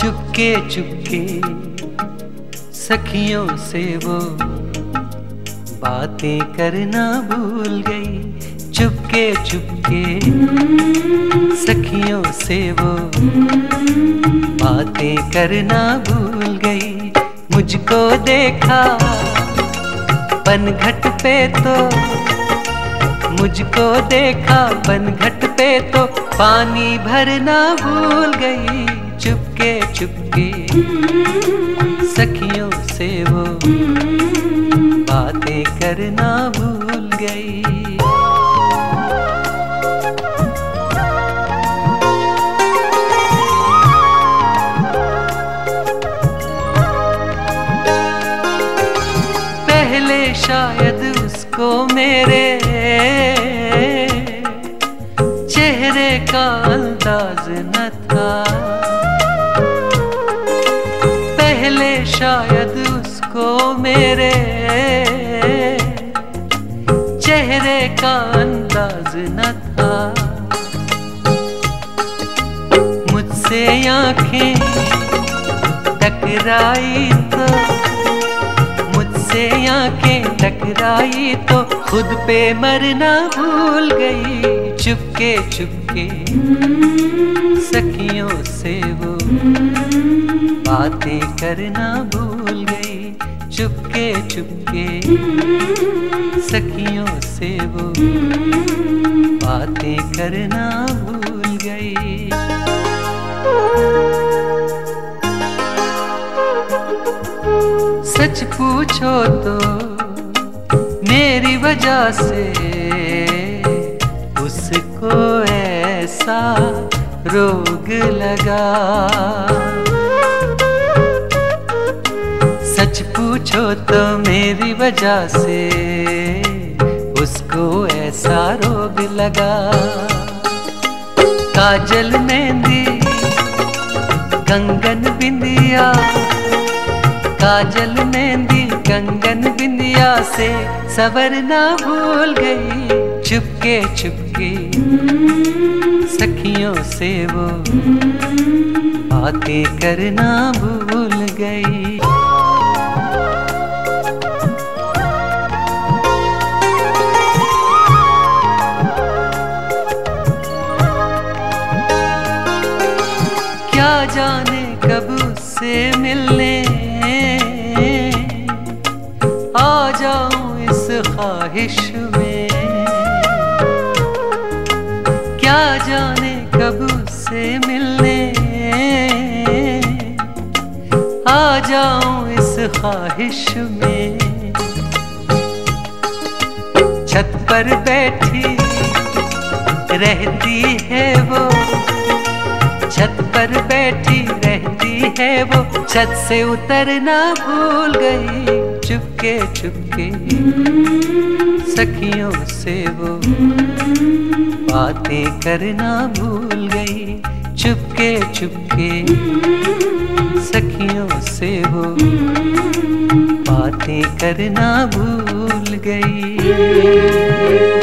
चुपके चुपके सखियों से वो बातें करना भूल गई। चुपके चुपके सखियों से वो बातें करना भूल गई। मुझको देखा पनघट पे तो मुझको देखा पनघट पे तो पानी भरना भूल गई। चुपके चुपके सखियों से वो शायद उसको मेरे चेहरे का अंदाज न था। पहले शायद उसको मेरे चेहरे का अंदाज न था। मुझसे आँखें टकराई तो टकराई तो खुद पे मरना भूल गई। चुपके चुपके सखियों से वो बातें करना भूल गई। चुपके चुपके सखियों से वो बातें करना भूल गई। सच पूछो तो वजह से उसको ऐसा रोग लगा। सच पूछो तो मेरी वजह से उसको ऐसा रोग लगा। काजल मेहंदी, कंगन बिंदिया काजल मेहंदी कंगन बिंदिया से सवरना भूल गई। चुपके चुपके सखियों से वो बातें करना भूल गई। क्या जाने कब उससे मिलने जाऊँ इस ख्वाहिश में। क्या जाने कब उससे मिलने। आ जाऊँ इस ख्वाहिश में। छत पर बैठी रहती है वो। छत पर बैठी रहती है वो। छत से उतरना भूल गई। चुपके चुपके सखियों से वो बातें करना भूल गई। चुपके चुपके सखियों से वो बातें करना भूल गई।